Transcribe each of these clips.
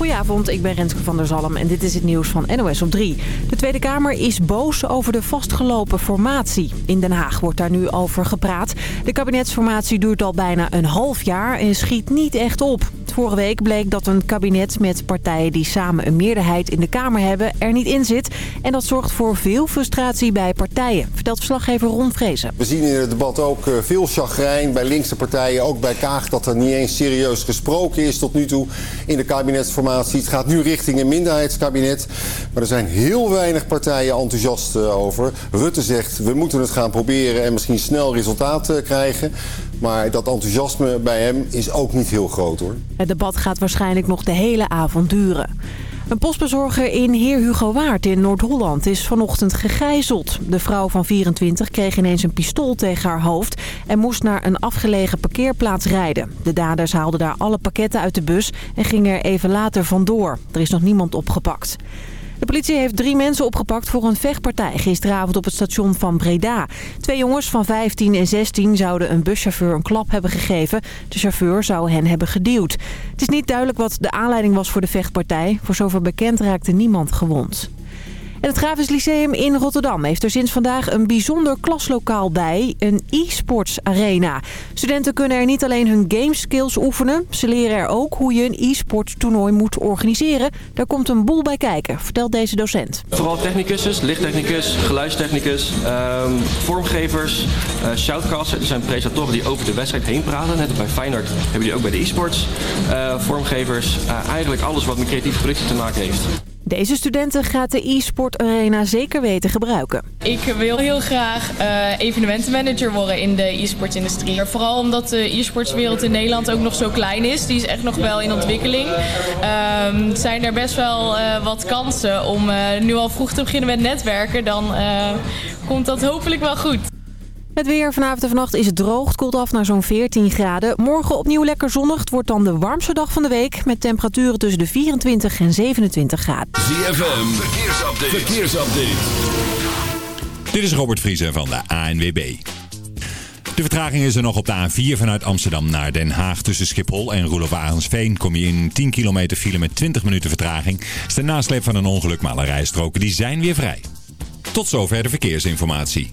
Goedenavond, ik ben Renske van der Zalm en dit is het nieuws van NOS op 3. De Tweede Kamer is boos over de vastgelopen formatie. In Den Haag wordt daar nu over gepraat. De kabinetsformatie duurt al bijna een half jaar en schiet niet echt op. Vorige week bleek dat een kabinet met partijen die samen een meerderheid in de Kamer hebben er niet in zit. En dat zorgt voor veel frustratie bij partijen, vertelt verslaggever Ron Vrezen. We zien in het debat ook eh, veel chagrijn bij linkse partijen, ook bij Kaag, dat er niet eens serieus gesproken is tot nu toe in de kabinetsformatie. Het gaat nu richting een minderheidskabinet, maar er zijn heel weinig partijen enthousiast eh, over. Rutte zegt, we moeten het gaan proberen en misschien snel resultaat eh, krijgen. Maar dat enthousiasme bij hem is ook niet heel groot hoor. Het debat gaat waarschijnlijk nog de hele avond duren. Een postbezorger in Heer Hugo Waard in Noord-Holland is vanochtend gegijzeld. De vrouw van 24 kreeg ineens een pistool tegen haar hoofd en moest naar een afgelegen parkeerplaats rijden. De daders haalden daar alle pakketten uit de bus en gingen er even later vandoor. Er is nog niemand opgepakt. De politie heeft drie mensen opgepakt voor een vechtpartij gisteravond op het station van Breda. Twee jongens van 15 en 16 zouden een buschauffeur een klap hebben gegeven. De chauffeur zou hen hebben geduwd. Het is niet duidelijk wat de aanleiding was voor de vechtpartij. Voor zover bekend raakte niemand gewond. En het Gravis Lyceum in Rotterdam heeft er sinds vandaag een bijzonder klaslokaal bij, een e-sports arena. Studenten kunnen er niet alleen hun gameskills oefenen, ze leren er ook hoe je een e-sports toernooi moet organiseren. Daar komt een boel bij kijken, vertelt deze docent. Vooral technicus, lichttechnicus, geluidstechnicus, um, vormgevers, uh, shoutcasters. Er zijn presentatoren die over de wedstrijd heen praten. Net bij Feyenoord hebben die ook bij de e-sports. Uh, vormgevers, uh, eigenlijk alles wat met creatieve productie te maken heeft. Deze studenten gaat de e-sport arena zeker weten gebruiken. Ik wil heel graag uh, evenementenmanager worden in de e-sportsindustrie. Vooral omdat de e-sportswereld in Nederland ook nog zo klein is. Die is echt nog wel in ontwikkeling. Uh, zijn er best wel uh, wat kansen om uh, nu al vroeg te beginnen met netwerken. Dan komt dat hopelijk wel goed. Het weer vanavond en vannacht is het droog. Het koelt af naar zo'n 14 graden. Morgen opnieuw lekker zonnig. Het wordt dan de warmste dag van de week. Met temperaturen tussen de 24 en 27 graden. ZFM, verkeersupdate. verkeersupdate. Dit is Robert Vriezen van de ANWB. De vertraging is er nog op de A4 vanuit Amsterdam naar Den Haag. Tussen Schiphol en Roelof kom je in 10 kilometer file met 20 minuten vertraging. is de nasleep van een ongeluk, maar alle rijstroken die zijn weer vrij. Tot zover de verkeersinformatie.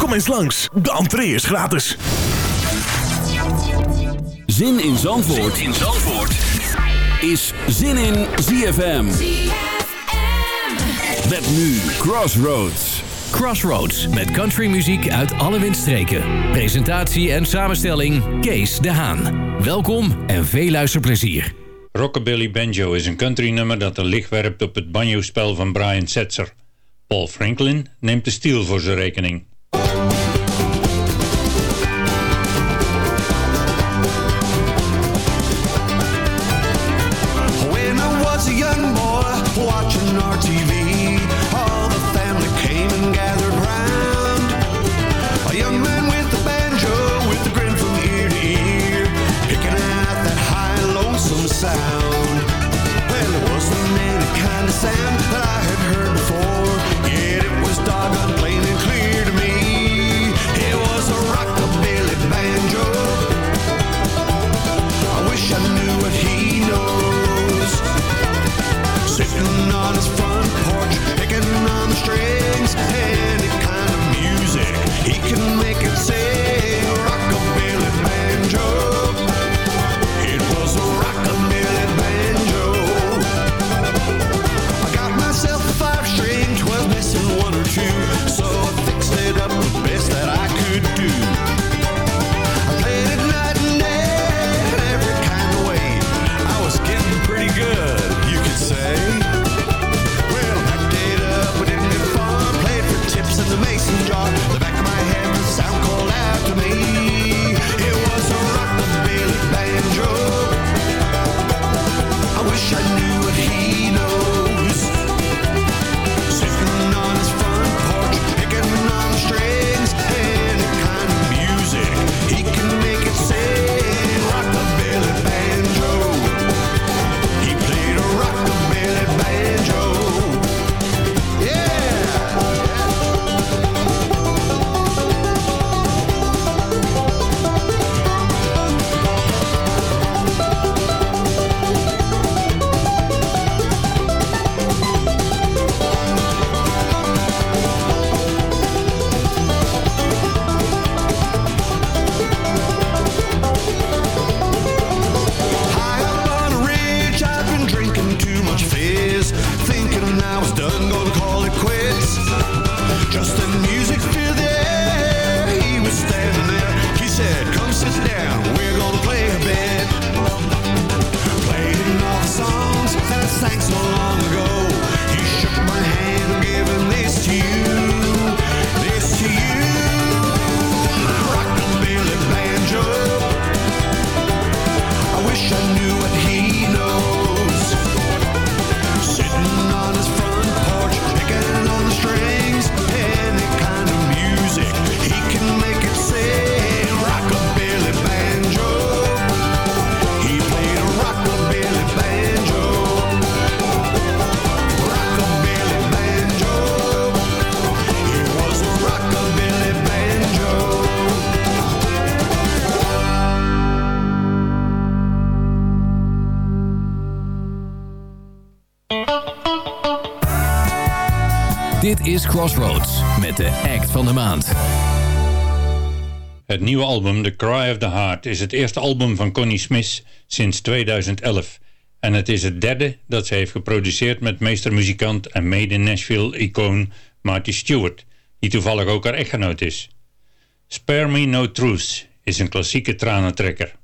Kom eens langs, de entree is gratis. Zin in Zandvoort, in Zandvoort. is Zin in ZFM. Met nu Crossroads. Crossroads met countrymuziek uit alle windstreken. Presentatie en samenstelling Kees de Haan. Welkom en veel luisterplezier. Rockabilly Banjo is een countrynummer dat een licht werpt op het banjo-spel van Brian Setzer. Paul Franklin neemt de stiel voor zijn rekening. Crossroads met de act van de maand. Het nieuwe album The Cry of the Heart is het eerste album van Connie Smith sinds 2011. En het is het derde dat ze heeft geproduceerd met meestermuzikant en made in Nashville-icoon Marty Stewart, die toevallig ook haar echtgenoot is. Spare Me No Truth is een klassieke tranentrekker.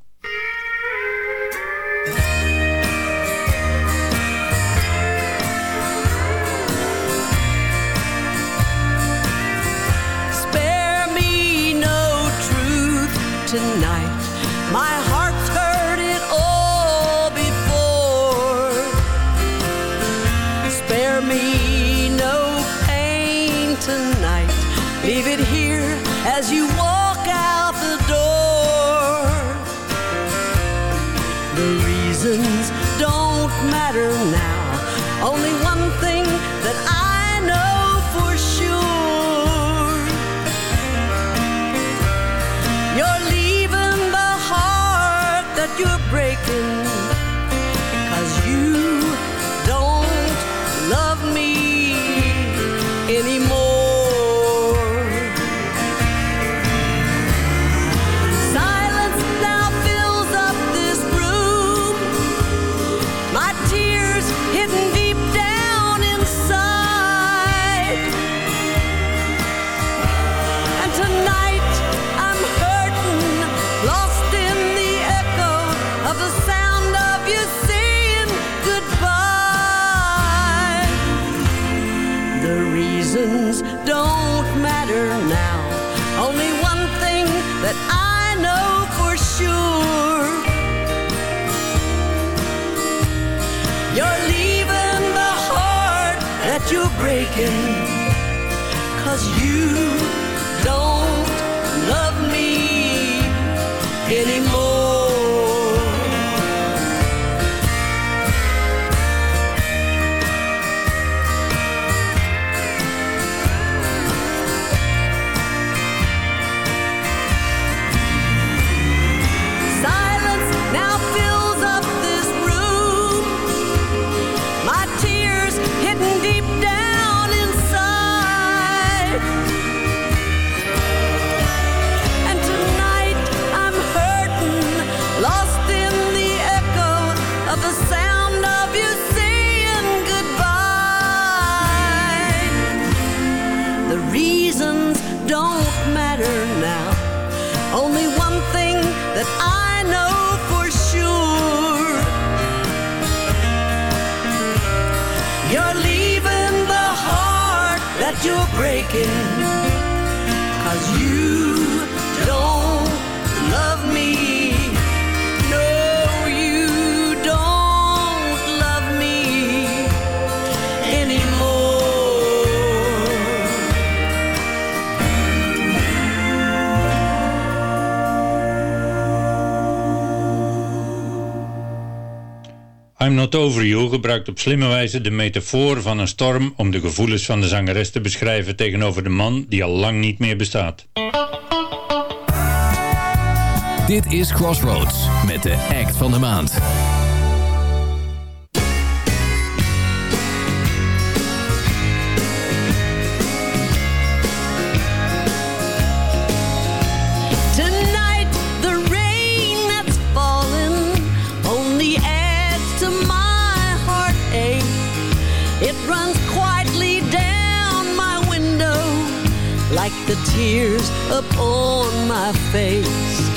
anymore. again. Not Over gebruikt op slimme wijze de metafoor van een storm om de gevoelens van de zangeres te beschrijven tegenover de man die al lang niet meer bestaat. Dit is Crossroads met de act van de maand. tears upon my face.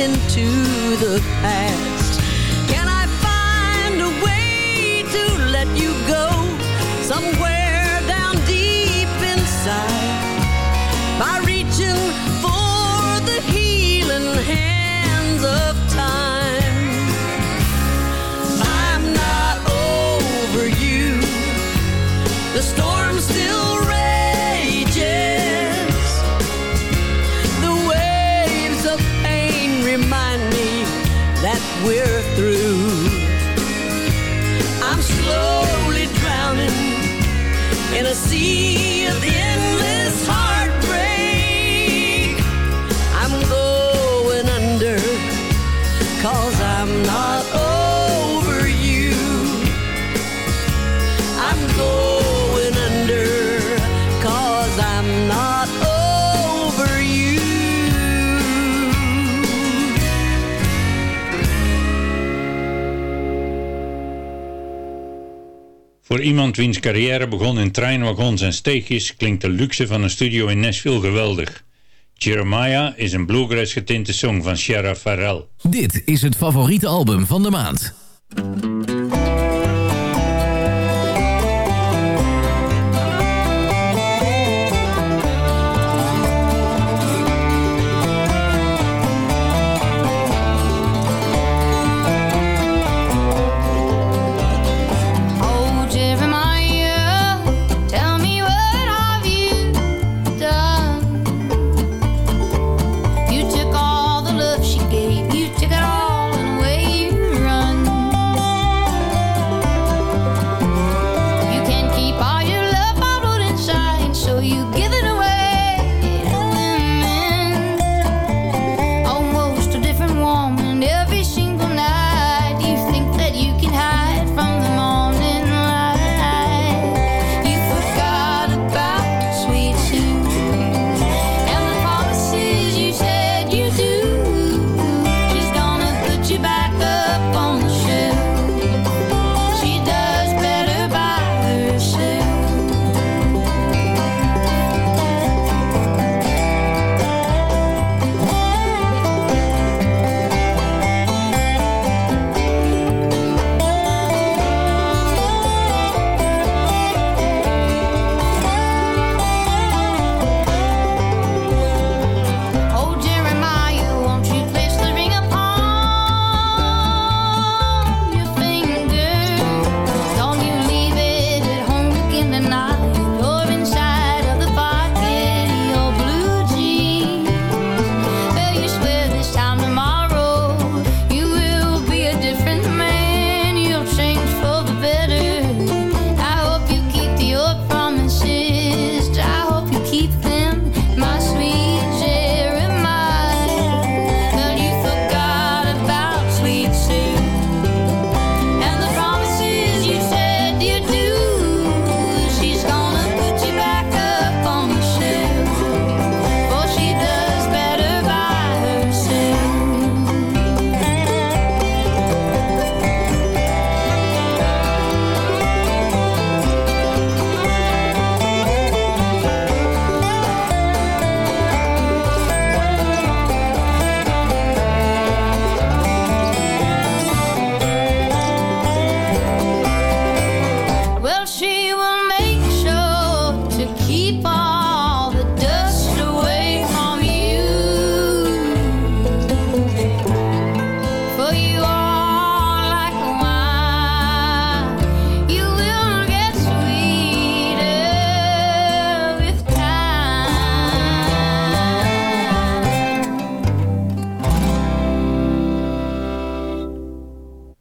into the past. that we're through. I'm slowly drowning in a sea of end. Voor iemand wiens carrière begon in treinwagons en steegjes klinkt de luxe van een studio in Nashville geweldig. Jeremiah is een bluegrass getinte song van Shara Farrell. Dit is het favoriete album van de maand.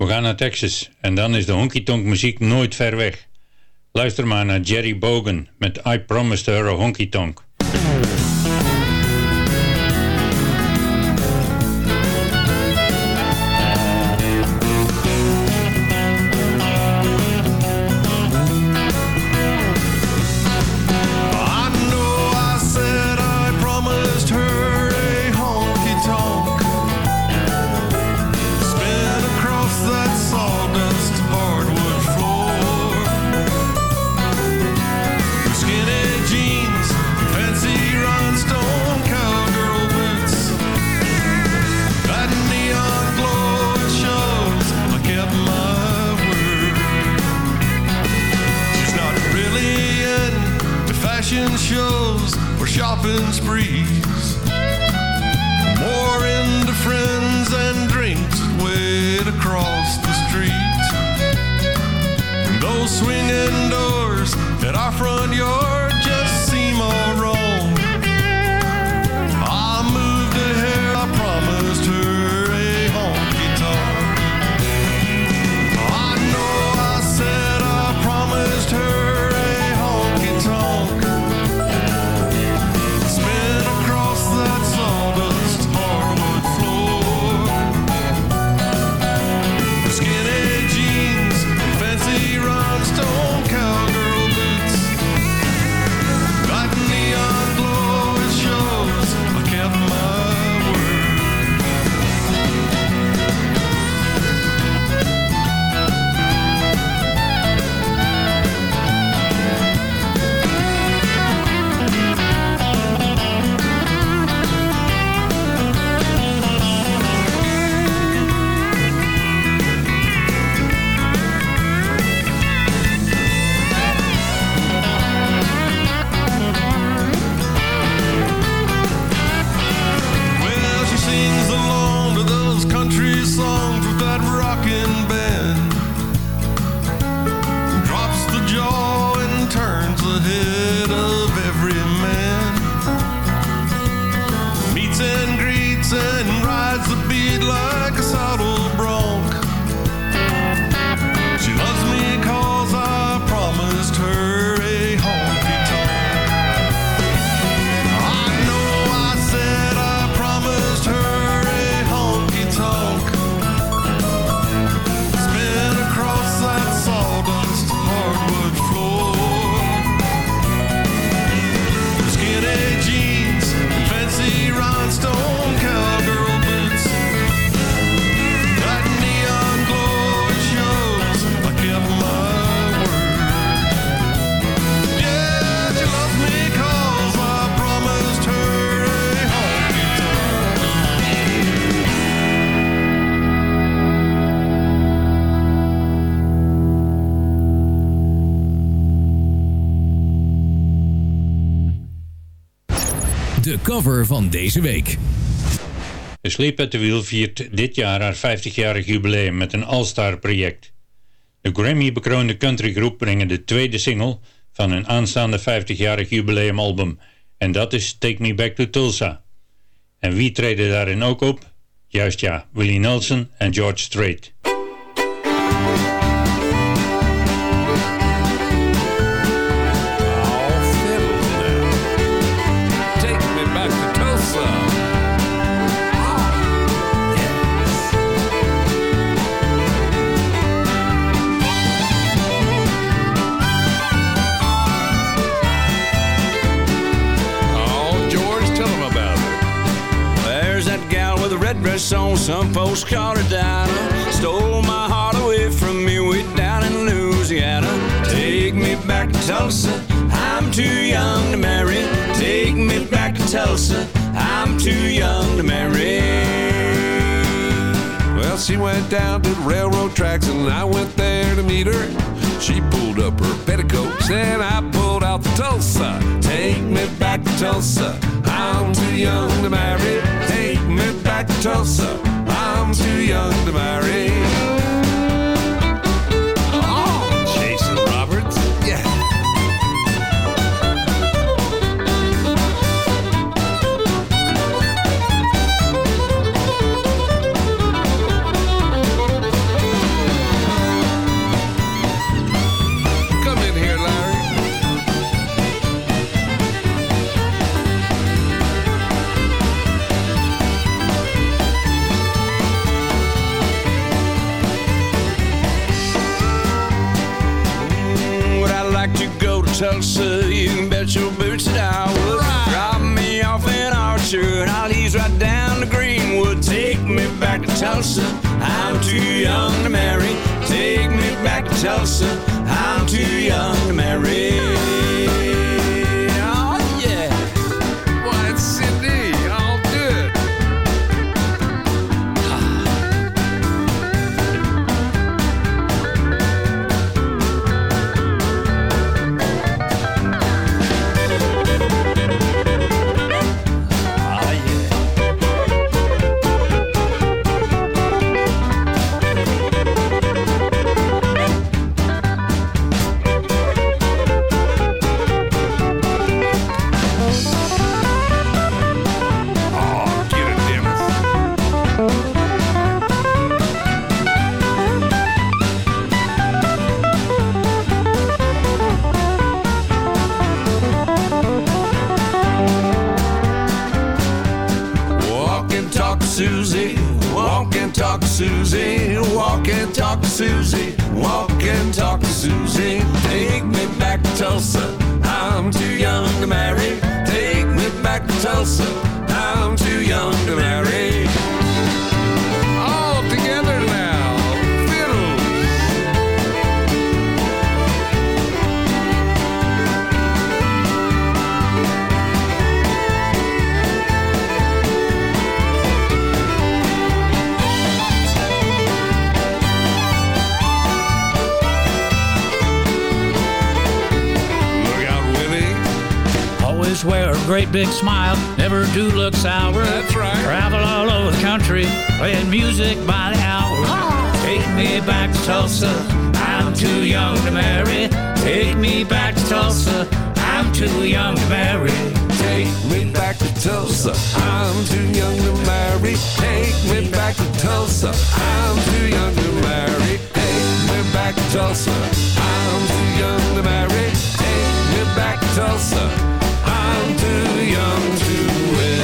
Ga naar Texas en dan is de honky-tonk muziek nooit ver weg. Luister maar naar Jerry Bogan met I Promised Her a Honky Tonk. Van deze week. The Sleep at the Wheel viert dit jaar haar 50-jarig jubileum met een All-Star project. De Grammy-bekroonde countrygroep brengen de tweede single van hun aanstaande 50-jarig jubileumalbum. En dat is Take Me Back to Tulsa. En wie treden daarin ook op? Juist ja, Willie Nelson en George Strait. Red on, some folks call her Dinah. Stole my heart away from me way down in Louisiana. Take me back to Tulsa, I'm too young to marry. Take me back to Tulsa, I'm too young to marry. Well, she went down to the railroad tracks and I went there to meet her. She pulled up her petticoats and I pulled out the Tulsa. Take me back to Tulsa. I'm too young to marry. To Tulsa. I'm too young to marry. Tulsa. You can bet your boots that I would. Drop me off in Archer and I'll ease right down to Greenwood. Take me back to Tulsa. I'm too young to marry. Take me back to Tulsa. I'm too young to marry. Tulsa. I'm too young to marry. Take me back to Tulsa. I'm too young to wed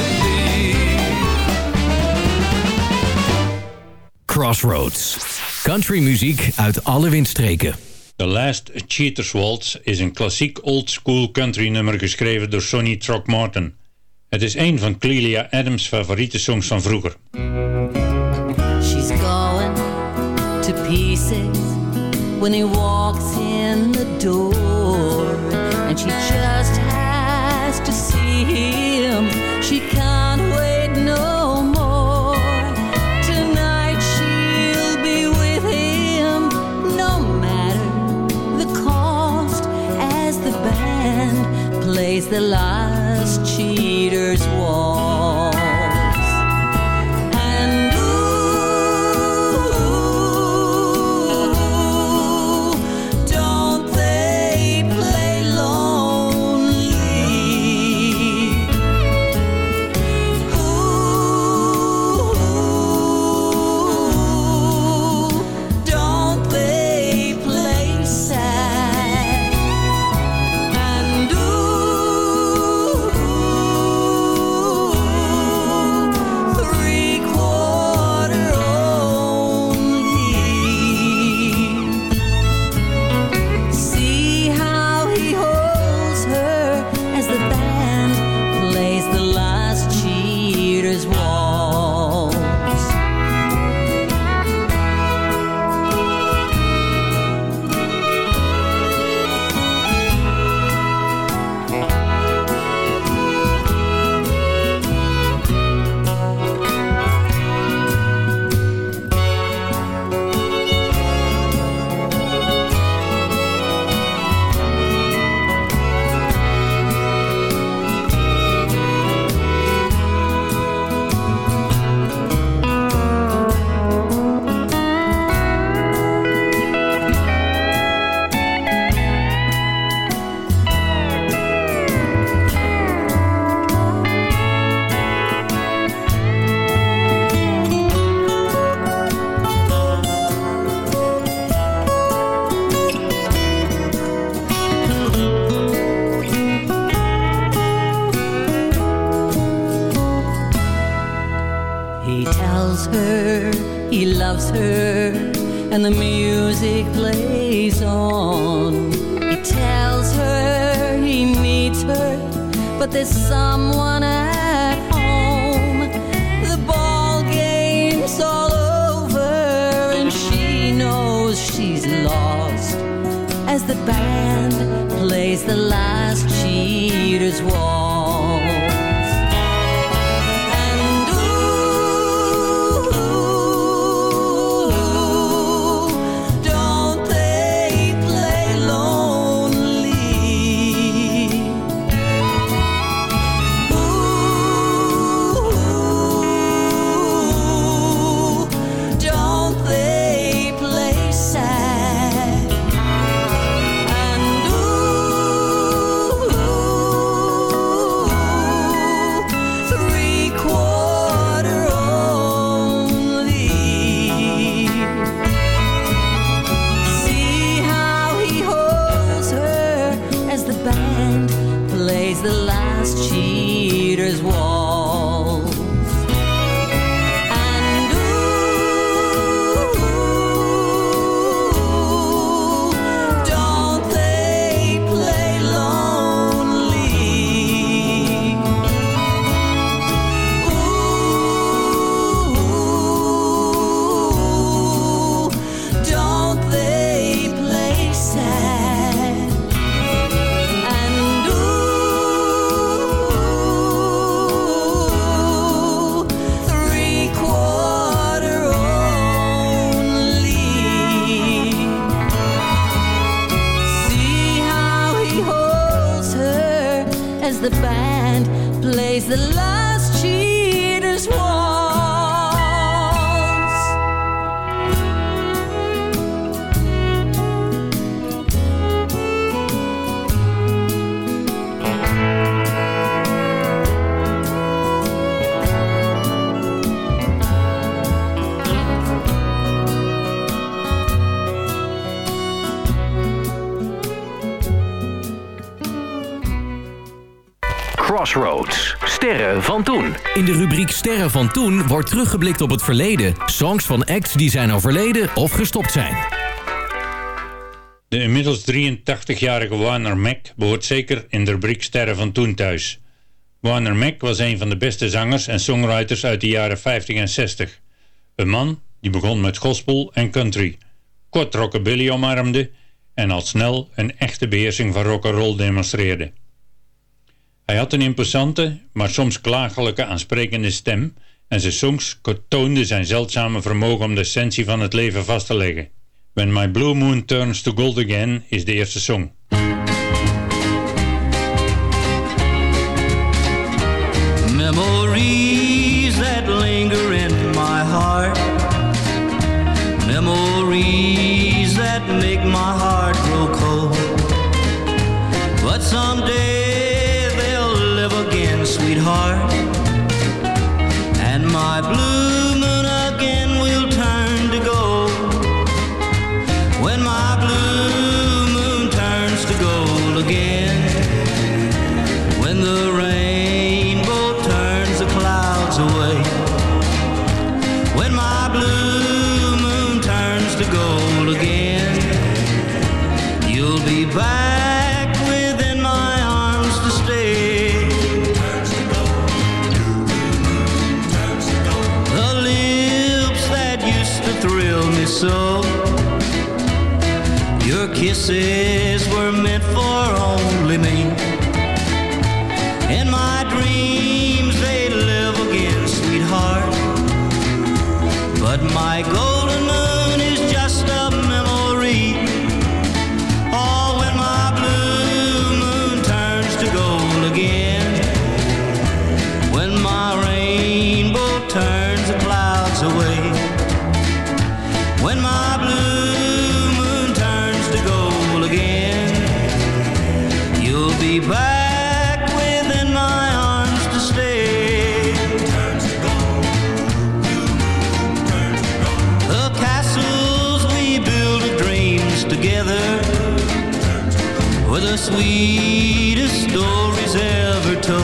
Crossroads. Country muziek uit alle windstreken. The Last Cheaters Waltz is een klassiek old-school country nummer geschreven door Sonny Throckmorton. Het is een van Clelia Adams' favoriete songs van vroeger. She's going to pieces when he walks in the door. And she just has to see him. She can't wait no more. Tonight she'll be with him no matter the cost as the band plays the last cheater's waltz. De rubriek Sterren van toen wordt teruggeblikt op het verleden. Songs van acts die zijn overleden of gestopt zijn. De inmiddels 83-jarige Warner Mac behoort zeker in de rubriek Sterren van toen thuis. Warner Mac was een van de beste zangers en songwriters uit de jaren 50 en 60. Een man die begon met gospel en country, kort rockabilly omarmde en al snel een echte beheersing van rock'n'roll demonstreerde. Hij had een imposante, maar soms klagelijke aansprekende stem en zijn songs toonden zijn zeldzame vermogen om de essentie van het leven vast te leggen. When My Blue Moon Turns to Gold Again is de eerste song. with the sweetest stories ever told.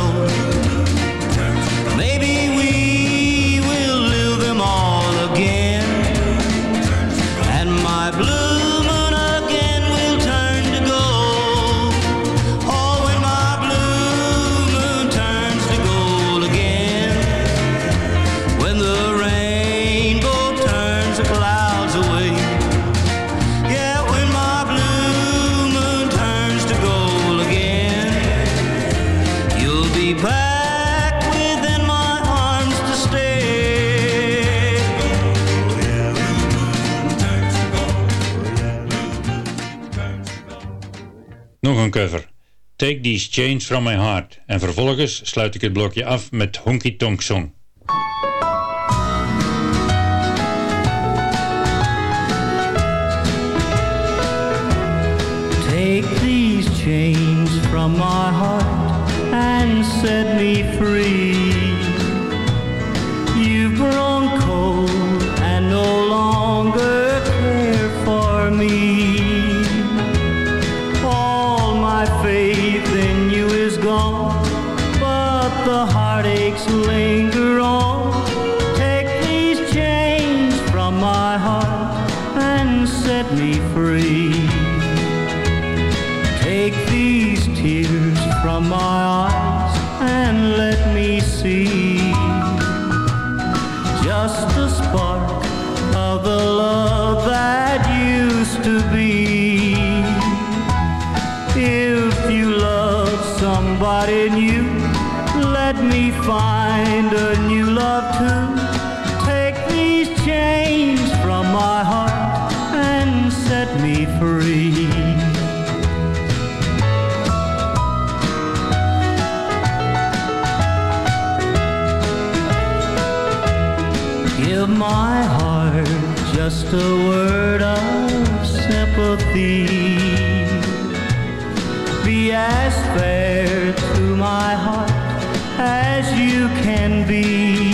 cover. Take These Chains From My Heart en vervolgens sluit ik het blokje af met Honky Tonk Song. Let me find a new love to take these chains from my heart and set me free. Give my heart just a word of sympathy. Be as fair to my heart as you can be.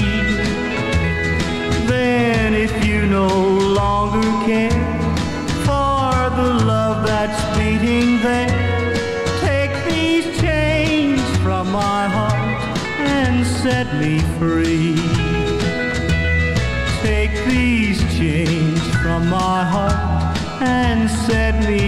Then if you no longer care for the love that's beating there, take these chains from my heart and set me free. Take these chains from my heart and set me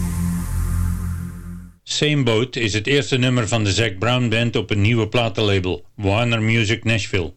Same Boat is het eerste nummer van de Zac Brown Band op een nieuwe platenlabel, Warner Music Nashville.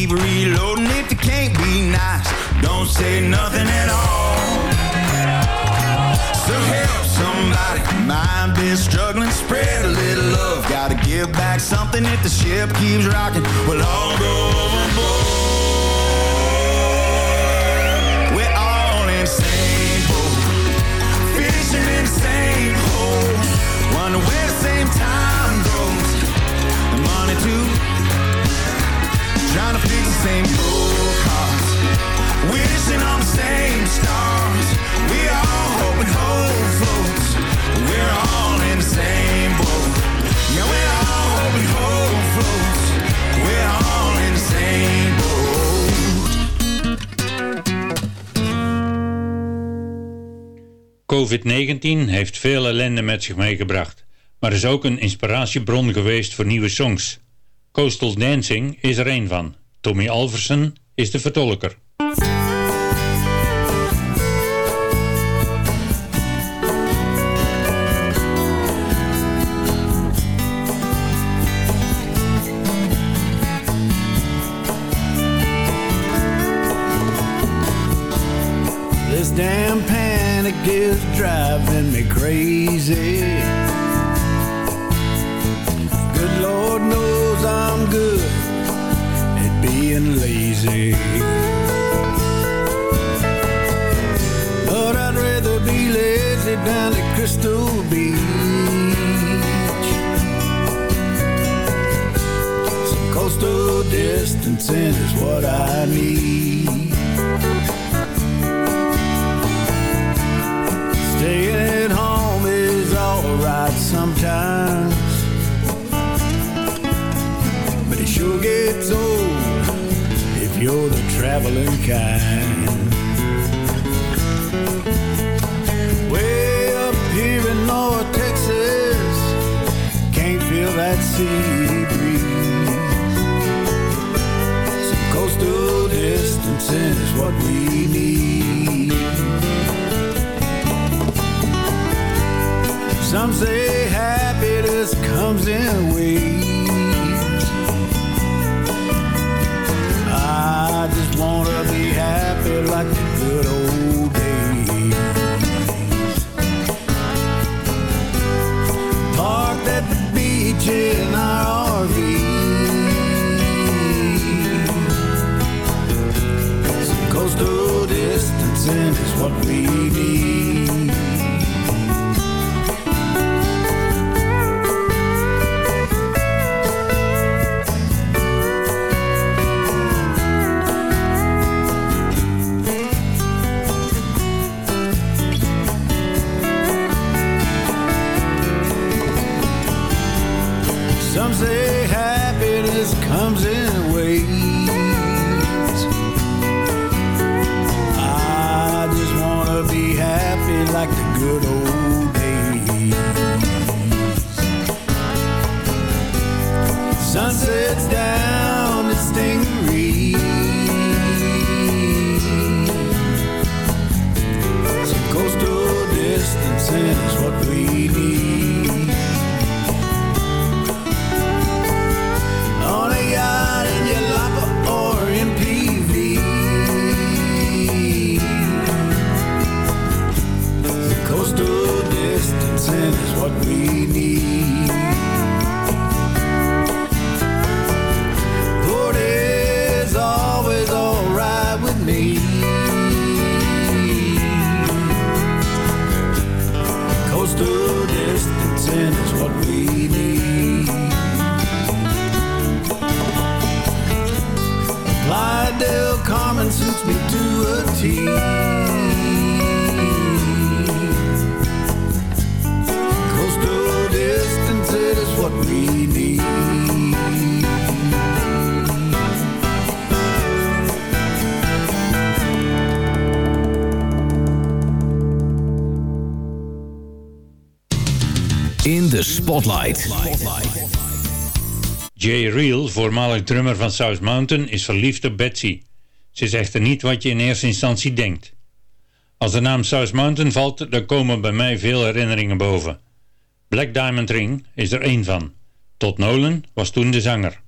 Keep reloading. If you can't be nice, don't say nothing at all. So help somebody, mind been struggling. Spread a little love. Gotta give back something if the ship keeps rocking. We'll all go overboard. We're all in the same boat, fishing in the same hole. Wonder where the same time goes. And money too. Trying to fix the same broke hearts. Wishing on the same stars. We all hope and hope floats. We're all in the same boat. Yeah, we're all hope and hope floats. We're all in the same boat. COVID-19 heeft veel ellende met zich meegebracht, maar is ook een inspiratiebron geweest voor nieuwe songs. Coastal Dancing is er een van. Tommy Alverson is de vertolker. This damn panic is driving me crazy. Down at Crystal Beach. Some coastal distancing is what I need. Staying at home is alright sometimes. But it sure gets old if you're the traveling kind. Some coastal distancing is what we need. Some say happiness comes in waves. Is what we need. Spotlight. Jay Reel, voormalig drummer van South Mountain, is verliefd op Betsy. Ze is echter niet wat je in eerste instantie denkt. Als de naam South Mountain valt, dan komen bij mij veel herinneringen boven. Black Diamond Ring is er één van. Todd Nolan was toen de zanger.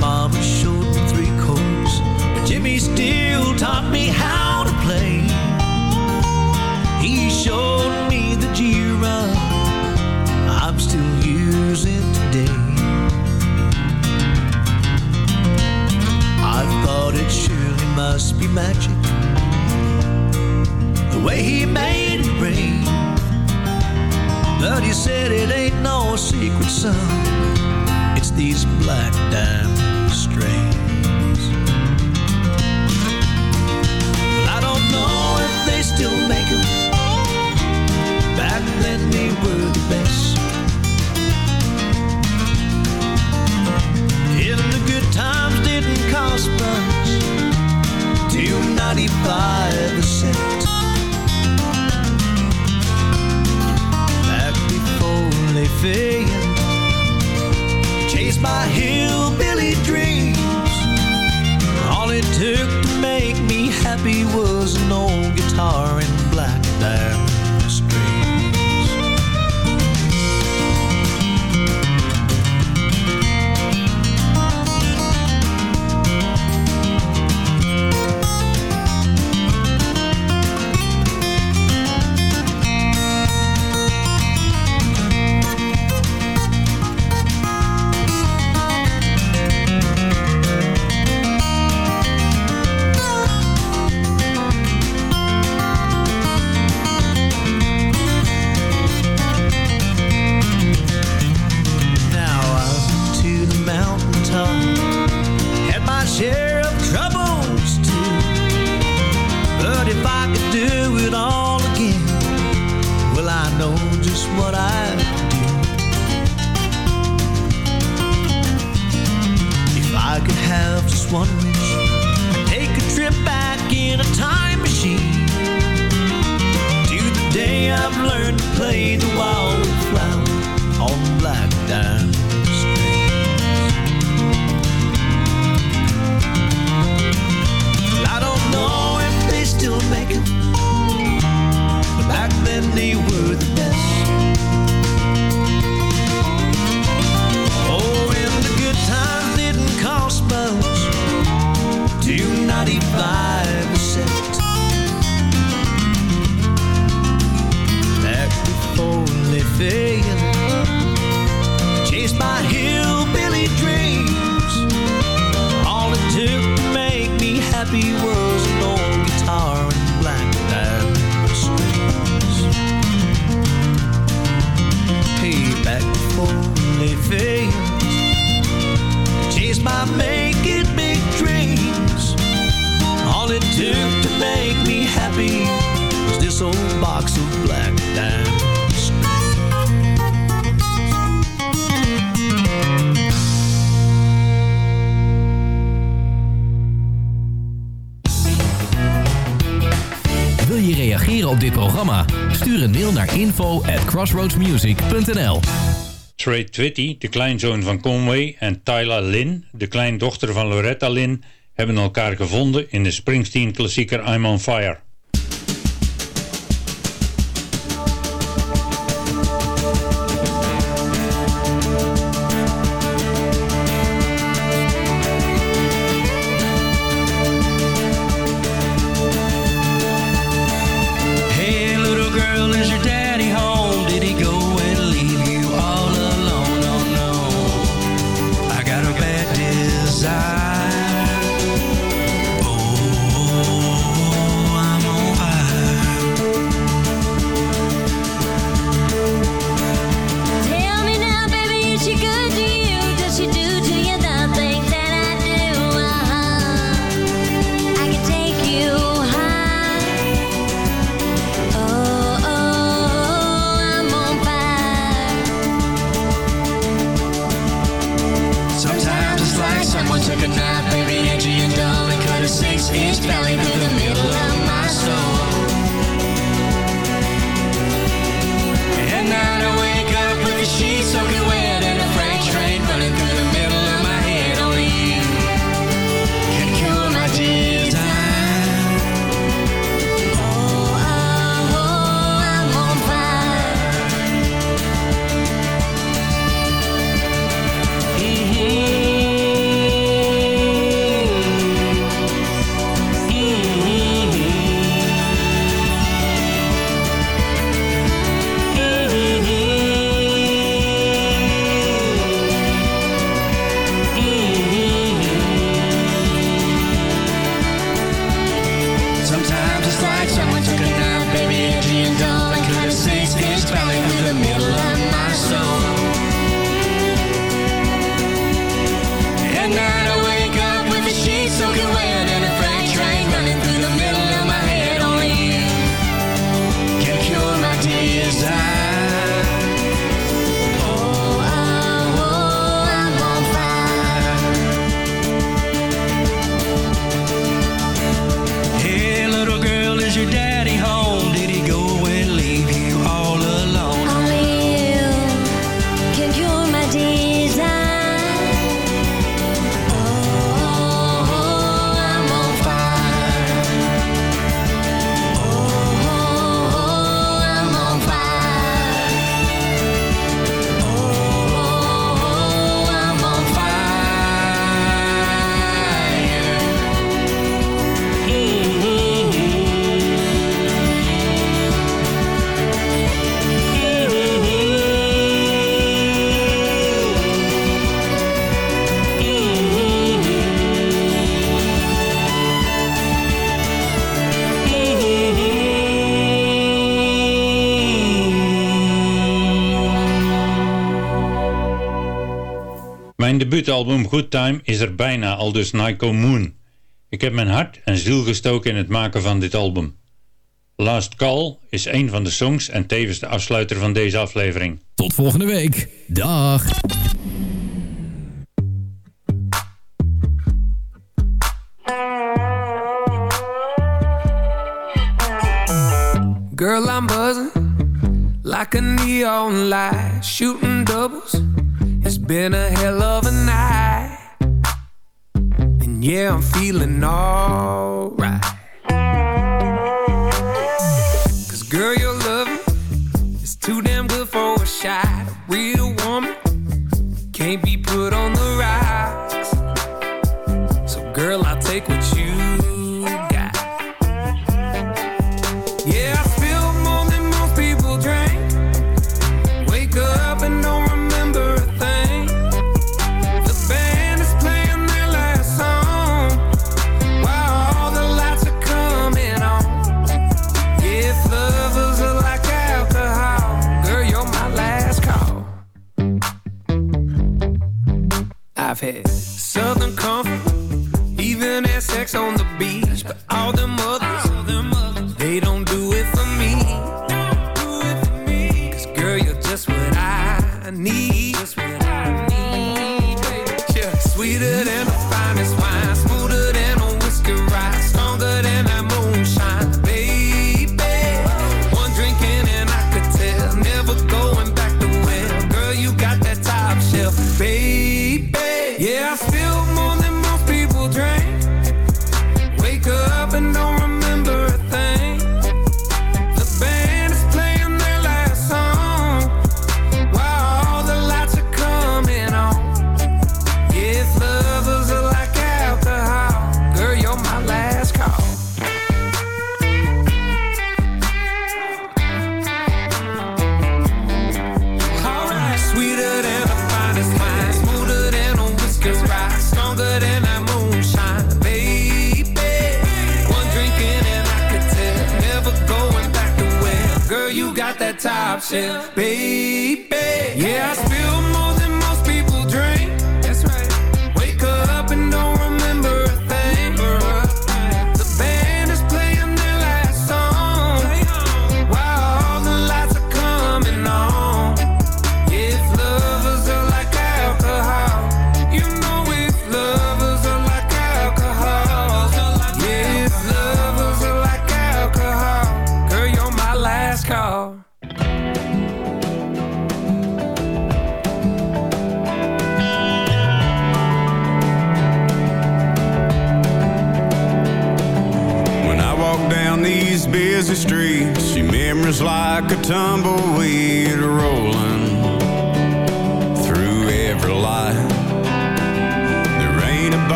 mama showed me three chords, but Jimmy still taught me how to play. He showed me the G run, I'm still using today. I thought it surely must be magic, the way he made it rain. But he said it ain't no secret, son. It's these black diamonds strings. I don't know if they still make them. Back then they were the best. If the good times didn't cost much, till 95 a cent. Back before they failed chase my hillbilly dreams. All it took to make me happy was an old guitar in black there. just what I Ray Twitty, de kleinzoon van Conway, en Tyler Lynn, de kleindochter van Loretta Lynn, hebben elkaar gevonden in de Springsteen-klassieker I'm on Fire. album Good Time is er bijna, al dus Nico Moon. Ik heb mijn hart en ziel gestoken in het maken van dit album. Last Call is een van de songs en tevens de afsluiter van deze aflevering. Tot volgende week. Dag. Girl, I'm buzzing like a neon light, shooting doubles. It's been a I'm feeling alright. Cause girl, your love is too damn good for a shot. Real woman can't be put on the rocks. So girl, I'll take what you tumble.